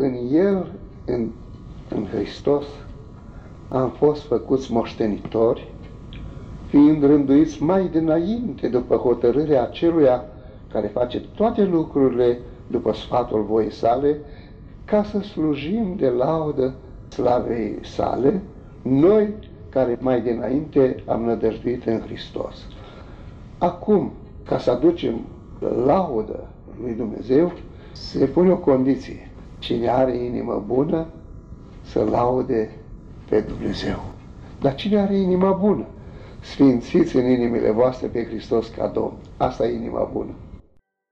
în El, în, în Hristos, am fost făcuți moștenitori, fiind rânduiți mai dinainte după hotărârea aceluia care face toate lucrurile după sfatul voii sale, ca să slujim de laudă slavei sale, noi care mai dinainte am nădăjduit în Hristos. Acum, ca să aducem laudă lui Dumnezeu, se pune o condiție. Cine are inimă bună, să laude pe Dumnezeu. Dar cine are inima bună? Sfințiți în inimile voastre pe Hristos ca Domn. Asta e inima bună.